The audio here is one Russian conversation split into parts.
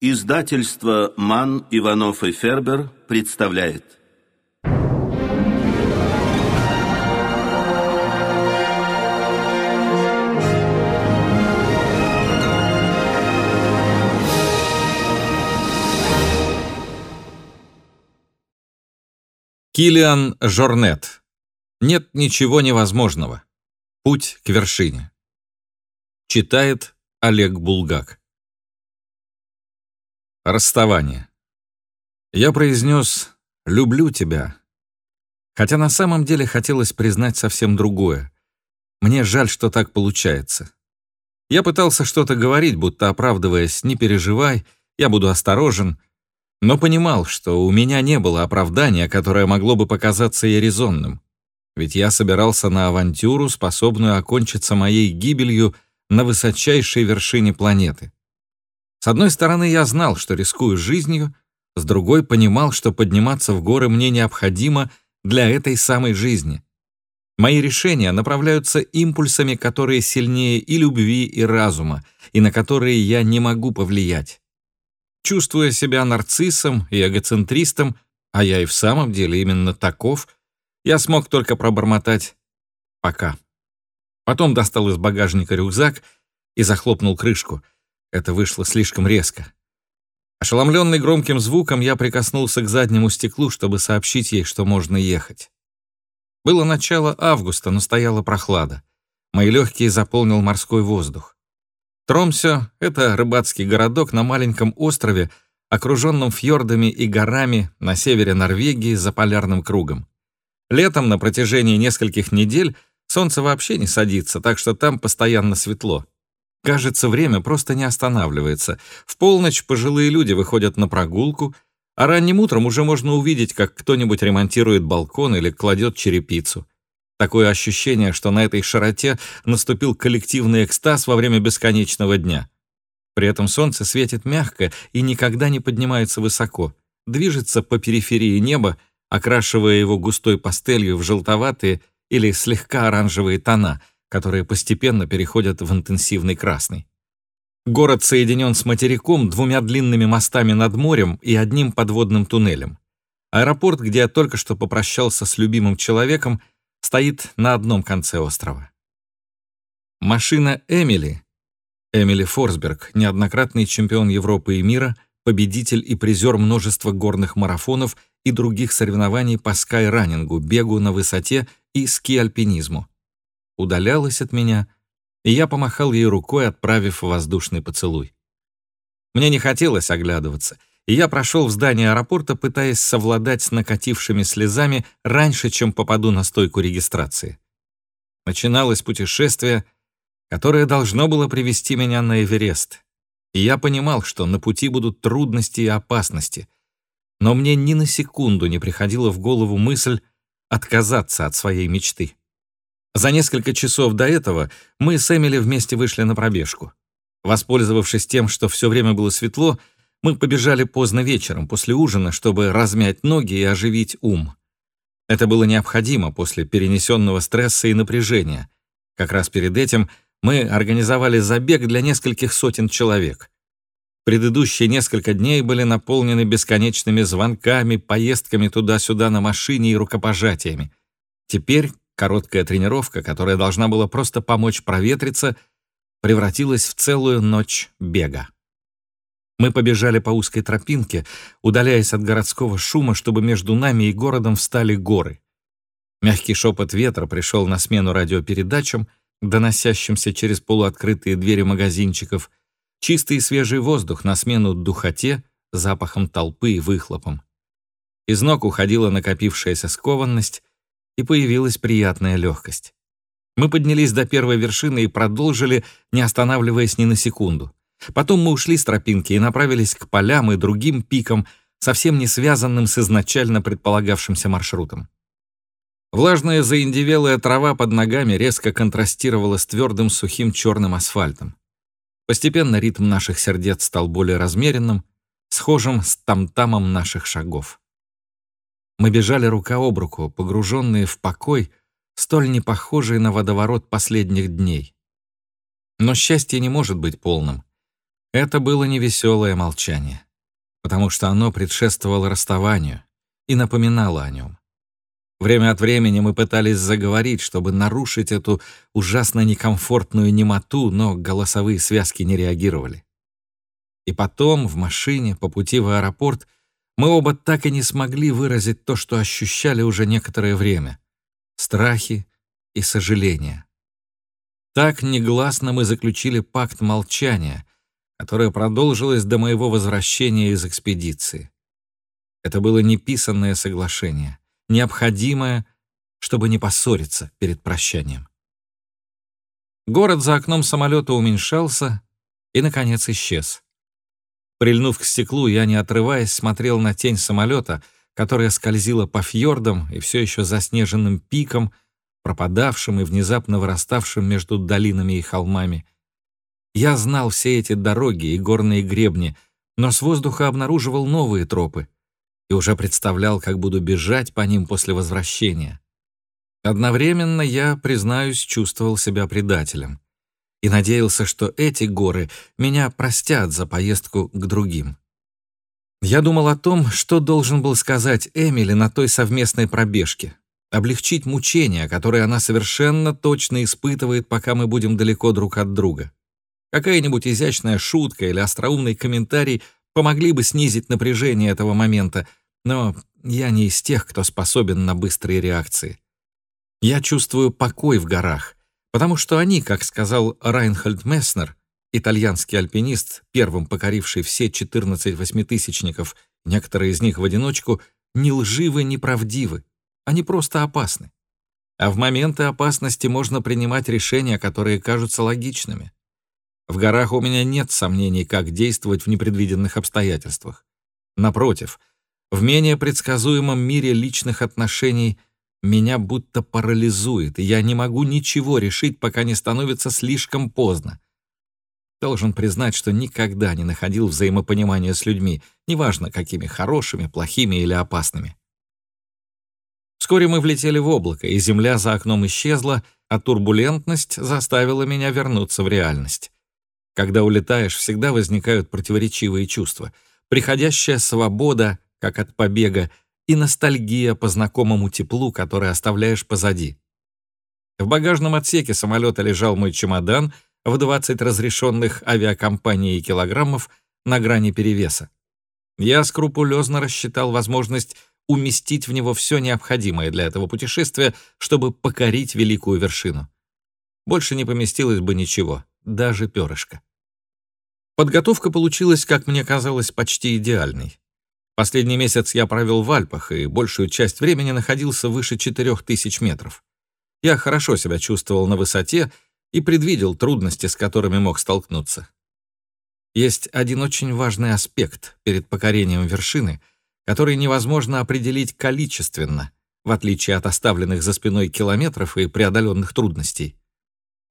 Издательство «Ман, Иванов и Фербер» представляет. Килиан Жорнет. Нет ничего невозможного. Путь к вершине. Читает Олег Булгак. Расставание. Я произнес «люблю тебя», хотя на самом деле хотелось признать совсем другое. Мне жаль, что так получается. Я пытался что-то говорить, будто оправдываясь «не переживай, я буду осторожен», но понимал, что у меня не было оправдания, которое могло бы показаться ей резонным. Ведь я собирался на авантюру, способную окончиться моей гибелью на высочайшей вершине планеты. С одной стороны, я знал, что рискую жизнью, с другой понимал, что подниматься в горы мне необходимо для этой самой жизни. Мои решения направляются импульсами, которые сильнее и любви, и разума, и на которые я не могу повлиять. Чувствуя себя нарциссом и эгоцентристом, а я и в самом деле именно таков, я смог только пробормотать «пока». Потом достал из багажника рюкзак и захлопнул крышку — это вышло слишком резко. Ошеломленный громким звуком, я прикоснулся к заднему стеклу, чтобы сообщить ей, что можно ехать. Было начало августа, но стояла прохлада. Мои легкие заполнил морской воздух. Тромсё — это рыбацкий городок на маленьком острове, окруженном фьордами и горами на севере Норвегии за полярным кругом. Летом на протяжении нескольких недель солнце вообще не садится, так что там постоянно светло. Кажется, время просто не останавливается. В полночь пожилые люди выходят на прогулку, а ранним утром уже можно увидеть, как кто-нибудь ремонтирует балкон или кладет черепицу. Такое ощущение, что на этой широте наступил коллективный экстаз во время бесконечного дня. При этом солнце светит мягко и никогда не поднимается высоко, движется по периферии неба, окрашивая его густой пастелью в желтоватые или слегка оранжевые тона — которые постепенно переходят в интенсивный красный. Город соединен с материком двумя длинными мостами над морем и одним подводным туннелем. Аэропорт, где я только что попрощался с любимым человеком, стоит на одном конце острова. Машина Эмили, Эмили Форсберг, неоднократный чемпион Европы и мира, победитель и призер множества горных марафонов и других соревнований по скайранингу, бегу на высоте и ски-альпинизму удалялась от меня, и я помахал ей рукой, отправив воздушный поцелуй. Мне не хотелось оглядываться, и я прошел в здание аэропорта, пытаясь совладать с накатившими слезами раньше, чем попаду на стойку регистрации. Начиналось путешествие, которое должно было привести меня на Эверест. И я понимал, что на пути будут трудности и опасности, но мне ни на секунду не приходила в голову мысль отказаться от своей мечты. За несколько часов до этого мы с Эмили вместе вышли на пробежку. Воспользовавшись тем, что все время было светло, мы побежали поздно вечером, после ужина, чтобы размять ноги и оживить ум. Это было необходимо после перенесенного стресса и напряжения. Как раз перед этим мы организовали забег для нескольких сотен человек. Предыдущие несколько дней были наполнены бесконечными звонками, поездками туда-сюда на машине и рукопожатиями. Теперь Короткая тренировка, которая должна была просто помочь проветриться, превратилась в целую ночь бега. Мы побежали по узкой тропинке, удаляясь от городского шума, чтобы между нами и городом встали горы. Мягкий шепот ветра пришел на смену радиопередачам, доносящимся через полуоткрытые двери магазинчиков, чистый и свежий воздух на смену духоте, запахом толпы и выхлопом. Из ног уходила накопившаяся скованность, и появилась приятная легкость. Мы поднялись до первой вершины и продолжили, не останавливаясь ни на секунду. Потом мы ушли с тропинки и направились к полям и другим пикам, совсем не связанным с изначально предполагавшимся маршрутом. Влажная заиндевелая трава под ногами резко контрастировала с твердым сухим черным асфальтом. Постепенно ритм наших сердец стал более размеренным, схожим с там-тамом наших шагов. Мы бежали рука об руку, погруженные в покой, столь не похожий на водоворот последних дней. Но счастье не может быть полным. Это было невеселое молчание, потому что оно предшествовало расставанию и напоминало о нем. Время от времени мы пытались заговорить, чтобы нарушить эту ужасно некомфортную немоту, но голосовые связки не реагировали. И потом, в машине, по пути в аэропорт, мы оба так и не смогли выразить то, что ощущали уже некоторое время — страхи и сожаления. Так негласно мы заключили пакт молчания, которое продолжилось до моего возвращения из экспедиции. Это было неписанное соглашение, необходимое, чтобы не поссориться перед прощанием. Город за окном самолета уменьшался и, наконец, исчез. Прильнув к стеклу, я, не отрываясь, смотрел на тень самолета, которая скользила по фьордам и все еще заснеженным пиком, пропадавшим и внезапно выраставшим между долинами и холмами. Я знал все эти дороги и горные гребни, но с воздуха обнаруживал новые тропы и уже представлял, как буду бежать по ним после возвращения. Одновременно я, признаюсь, чувствовал себя предателем и надеялся, что эти горы меня простят за поездку к другим. Я думал о том, что должен был сказать Эмили на той совместной пробежке, облегчить мучения, которые она совершенно точно испытывает, пока мы будем далеко друг от друга. Какая-нибудь изящная шутка или остроумный комментарий помогли бы снизить напряжение этого момента, но я не из тех, кто способен на быстрые реакции. Я чувствую покой в горах, потому что они, как сказал Райнхольд Месснер, итальянский альпинист, первым покоривший все 14 восьмитысячников, некоторые из них в одиночку, не лживы, не правдивы, они просто опасны. А в моменты опасности можно принимать решения, которые кажутся логичными. В горах у меня нет сомнений, как действовать в непредвиденных обстоятельствах. Напротив, в менее предсказуемом мире личных отношений меня будто парализует, и я не могу ничего решить, пока не становится слишком поздно. Должен признать, что никогда не находил взаимопонимания с людьми, неважно, какими хорошими, плохими или опасными. Вскоре мы влетели в облако, и земля за окном исчезла, а турбулентность заставила меня вернуться в реальность. Когда улетаешь, всегда возникают противоречивые чувства. Приходящая свобода, как от побега, и ностальгия по знакомому теплу, которое оставляешь позади. В багажном отсеке самолета лежал мой чемодан в 20 разрешенных авиакомпанией килограммов на грани перевеса. Я скрупулезно рассчитал возможность уместить в него все необходимое для этого путешествия, чтобы покорить великую вершину. Больше не поместилось бы ничего, даже перышко. Подготовка получилась, как мне казалось, почти идеальной. Последний месяц я провел в Альпах и большую часть времени находился выше 4000 метров. Я хорошо себя чувствовал на высоте и предвидел трудности, с которыми мог столкнуться. Есть один очень важный аспект перед покорением вершины, который невозможно определить количественно, в отличие от оставленных за спиной километров и преодоленных трудностей.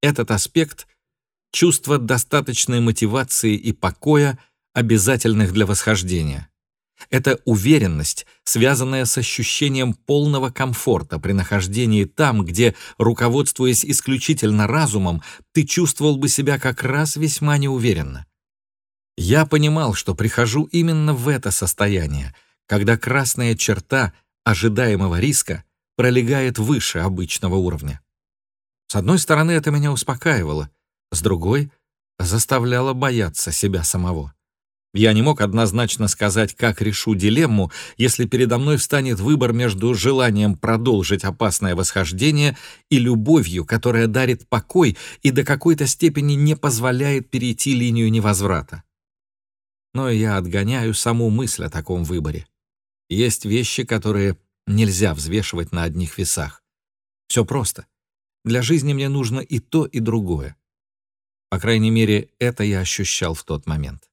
Этот аспект — чувство достаточной мотивации и покоя, обязательных для восхождения. Это уверенность, связанная с ощущением полного комфорта при нахождении там, где, руководствуясь исключительно разумом, ты чувствовал бы себя как раз весьма неуверенно. Я понимал, что прихожу именно в это состояние, когда красная черта ожидаемого риска пролегает выше обычного уровня. С одной стороны, это меня успокаивало, с другой — заставляло бояться себя самого. Я не мог однозначно сказать, как решу дилемму, если передо мной встанет выбор между желанием продолжить опасное восхождение и любовью, которая дарит покой и до какой-то степени не позволяет перейти линию невозврата. Но я отгоняю саму мысль о таком выборе. Есть вещи, которые нельзя взвешивать на одних весах. Все просто. Для жизни мне нужно и то, и другое. По крайней мере, это я ощущал в тот момент.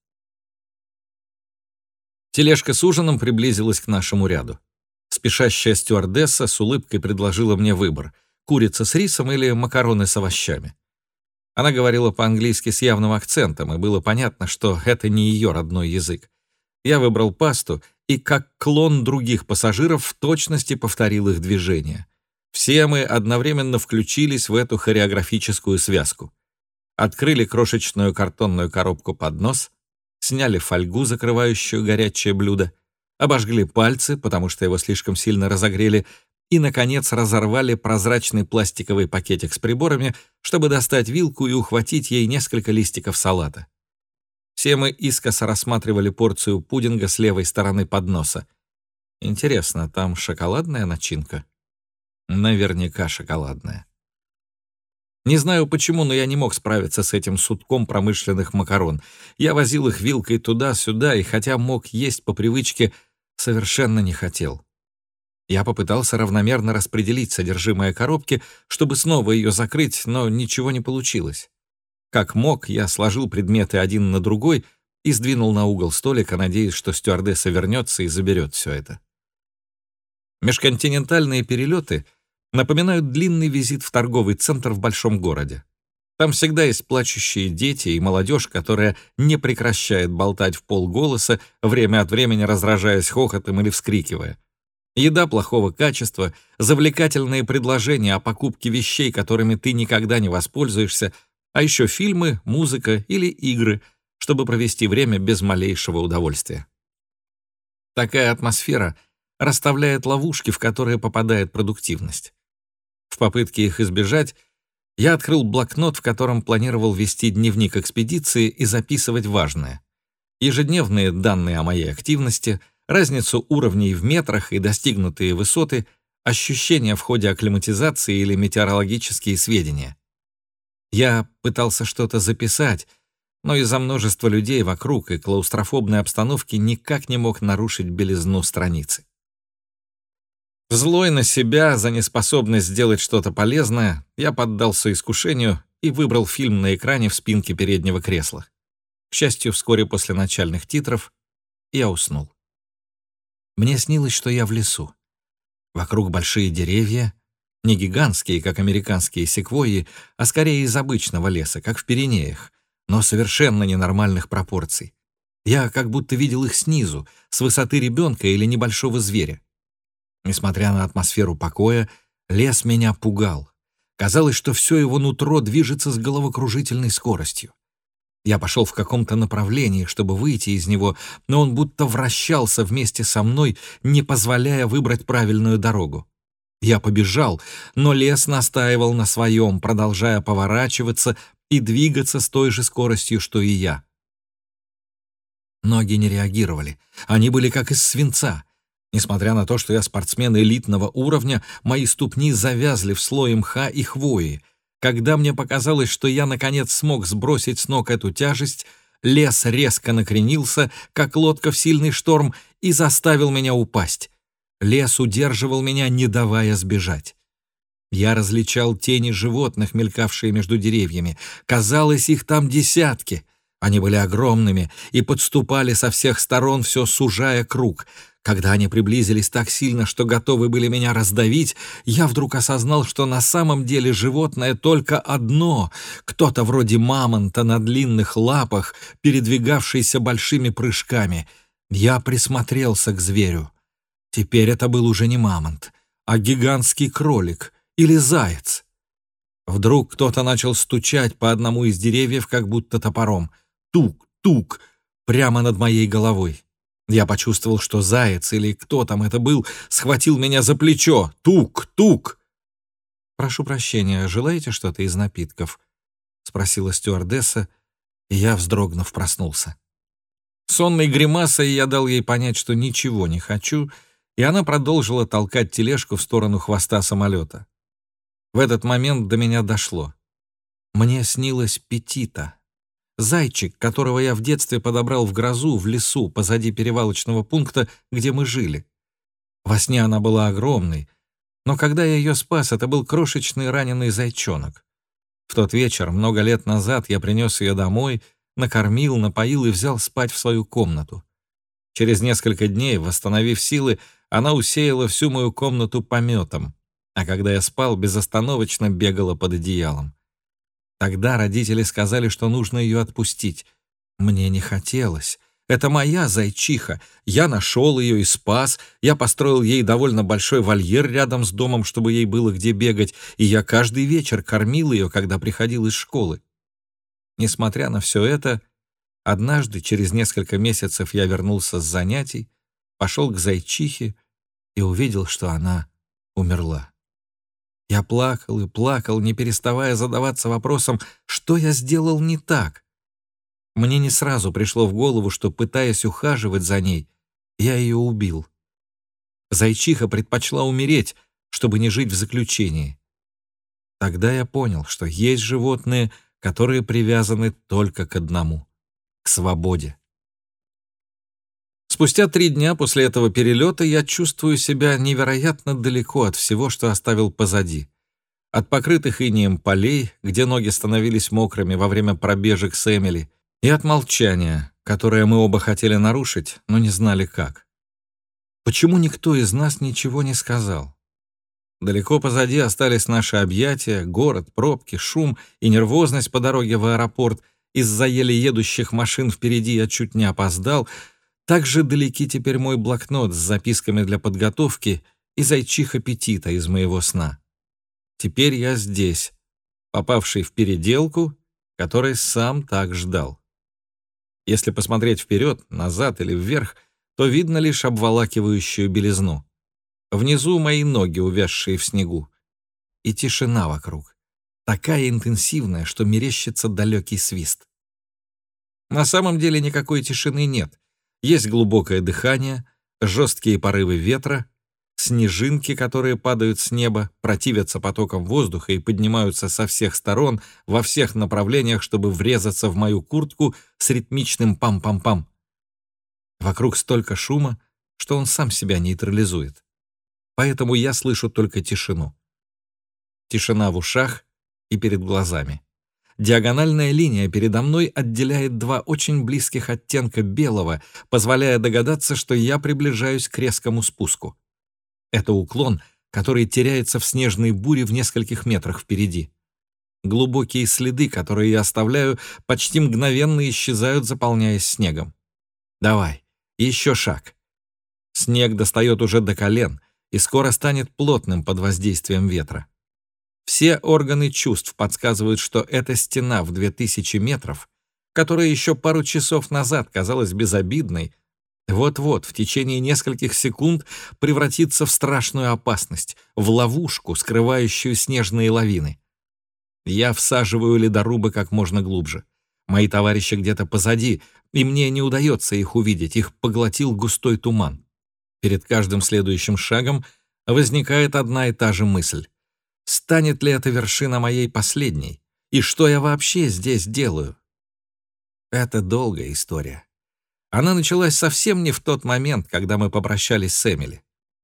Тележка с ужином приблизилась к нашему ряду. Спешащая стюардесса с улыбкой предложила мне выбор — курица с рисом или макароны с овощами. Она говорила по-английски с явным акцентом, и было понятно, что это не ее родной язык. Я выбрал пасту и, как клон других пассажиров, в точности повторил их движения. Все мы одновременно включились в эту хореографическую связку. Открыли крошечную картонную коробку под нос — сняли фольгу, закрывающую горячее блюдо, обожгли пальцы, потому что его слишком сильно разогрели, и, наконец, разорвали прозрачный пластиковый пакетик с приборами, чтобы достать вилку и ухватить ей несколько листиков салата. Все мы искоса рассматривали порцию пудинга с левой стороны подноса. Интересно, там шоколадная начинка? Наверняка шоколадная. Не знаю почему, но я не мог справиться с этим сутком промышленных макарон. Я возил их вилкой туда-сюда, и хотя мог есть по привычке, совершенно не хотел. Я попытался равномерно распределить содержимое коробки, чтобы снова ее закрыть, но ничего не получилось. Как мог, я сложил предметы один на другой и сдвинул на угол столика, надеясь, что стюардесса вернется и заберет все это. Межконтинентальные перелеты напоминают длинный визит в торговый центр в большом городе. Там всегда есть плачущие дети и молодежь, которая не прекращает болтать в полголоса, время от времени раздражаясь хохотом или вскрикивая. Еда плохого качества, завлекательные предложения о покупке вещей, которыми ты никогда не воспользуешься, а еще фильмы, музыка или игры, чтобы провести время без малейшего удовольствия. Такая атмосфера расставляет ловушки, в которые попадает продуктивность. В попытке их избежать я открыл блокнот, в котором планировал вести дневник экспедиции и записывать важное. Ежедневные данные о моей активности — разницу уровней в метрах и достигнутые высоты, ощущения в ходе акклиматизации или метеорологические сведения. Я пытался что-то записать, но из-за множества людей вокруг и клаустрофобной обстановки никак не мог нарушить белизну страницы. Злой на себя за неспособность сделать что-то полезное, я поддался искушению и выбрал фильм на экране в спинке переднего кресла. К счастью, вскоре после начальных титров я уснул. Мне снилось, что я в лесу. Вокруг большие деревья, не гигантские, как американские секвойи, а скорее из обычного леса, как в Пиренеях, но совершенно ненормальных пропорций. Я как будто видел их снизу, с высоты ребенка или небольшого зверя. Несмотря на атмосферу покоя, лес меня пугал. Казалось, что все его нутро движется с головокружительной скоростью. Я пошел в каком-то направлении, чтобы выйти из него, но он будто вращался вместе со мной, не позволяя выбрать правильную дорогу. Я побежал, но лес настаивал на своем, продолжая поворачиваться и двигаться с той же скоростью, что и я. Ноги не реагировали. Они были как из свинца. Несмотря на то, что я спортсмен элитного уровня, мои ступни завязли в слое мха и хвои — когда мне показалось, что я, наконец, смог сбросить с ног эту тяжесть, лес резко накренился, как лодка в сильный шторм, и заставил меня упасть. Лес удерживал меня, не давая сбежать. Я различал тени животных, мелькавшие между деревьями. Казалось, их там десятки. Они были огромными и подступали со всех сторон, все сужая круг — когда они приблизились так сильно, что готовы были меня раздавить, я вдруг осознал, что на самом деле животное только одно, кто-то вроде мамонта на длинных лапах, передвигавшийся большими прыжками. Я присмотрелся к зверю. Теперь это был уже не мамонт, а гигантский кролик или заяц. Вдруг кто-то начал стучать по одному из деревьев, как будто топором. Тук, тук, прямо над моей головой. Я почувствовал, что заяц или кто там это был, схватил меня за плечо. Тук, тук. «Прошу прощения, желаете что-то из напитков?» — спросила стюардесса, и я, вздрогнув, проснулся. Сонной гримасой я дал ей понять, что ничего не хочу, и она продолжила толкать тележку в сторону хвоста самолета. В этот момент до меня дошло. Мне снилось Петита. Зайчик, которого я в детстве подобрал в грозу, в лесу, позади перевалочного пункта, где мы жили. Во сне она была огромной, но когда я ее спас, это был крошечный раненый зайчонок. В тот вечер, много лет назад, я принес ее домой, накормил, напоил и взял спать в свою комнату. Через несколько дней, восстановив силы, она усеяла всю мою комнату пометом, а когда я спал, безостановочно бегала под одеялом. Тогда родители сказали, что нужно ее отпустить. Мне не хотелось. Это моя зайчиха. Я нашел ее и спас. Я построил ей довольно большой вольер рядом с домом, чтобы ей было где бегать, и я каждый вечер кормил ее, когда приходил из школы. Несмотря на все это, Однажды, через несколько месяцев, я вернулся с занятий, пошел к зайчихе и увидел, что она умерла. Я плакал и плакал, не переставая задаваться вопросом, что я сделал не так. Мне не сразу пришло в голову, что, пытаясь ухаживать за ней, я ее убил. Зайчиха предпочла умереть, чтобы не жить в заключении. Тогда я понял, что есть животные, которые привязаны только к одному — к свободе. Спустя три дня после этого перелета я чувствую себя невероятно далеко от всего, что оставил позади. От покрытых инеем полей, где ноги становились мокрыми во время пробежек с Эмили, и от молчания, которое мы оба хотели нарушить, но не знали как. Почему никто из нас ничего не сказал? Далеко позади остались наши объятия, город, пробки, шум и нервозность по дороге в аэропорт. Из-за еле едущих машин впереди я чуть не опоздал — также далеки теперь мой блокнот с записками для подготовки и зайчих аппетита из моего сна. Теперь я здесь, попавший в переделку, который сам так ждал. Если посмотреть вперед, назад или вверх, то видно лишь обволакивающую белизну. Внизу мои ноги, увязшие в снегу. И тишина вокруг. Такая интенсивная, что мерещится далекий свист. На самом деле никакой тишины нет. Есть глубокое дыхание, жесткие порывы ветра, снежинки, которые падают с неба, противятся потокам воздуха и поднимаются со всех сторон, во всех направлениях, чтобы врезаться в мою куртку с ритмичным пам-пам-пам. Вокруг столько шума, что он сам себя нейтрализует. Поэтому я слышу только тишину. Тишина в ушах и перед глазами. Диагональная линия передо мной отделяет два очень близких оттенка белого, позволяя догадаться, что я приближаюсь к резкому спуску. Это уклон, который теряется в снежной буре в нескольких метрах впереди. Глубокие следы, которые я оставляю, почти мгновенно исчезают, заполняясь снегом. Давай, еще шаг. Снег достает уже до колен и скоро станет плотным под воздействием ветра. Все органы чувств подсказывают, что эта стена в 2000 метров, которая еще пару часов назад казалась безобидной, вот-вот в течение нескольких секунд превратится в страшную опасность, в ловушку, скрывающую снежные лавины. Я всаживаю ледорубы как можно глубже. Мои товарищи где-то позади, и мне не удается их увидеть, их поглотил густой туман. Перед каждым следующим шагом возникает одна и та же мысль. Станет ли эта вершина моей последней? И что я вообще здесь делаю? Это долгая история. Она началась совсем не в тот момент, когда мы попрощались с Эмили.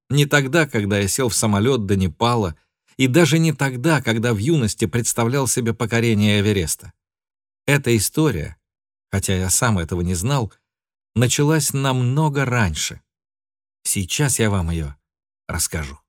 Не тогда, когда я сел в самолет до Непала, и даже не тогда, когда в юности представлял себе покорение Эвереста. Эта история, хотя я сам этого не знал, началась намного раньше. Сейчас я вам ее расскажу.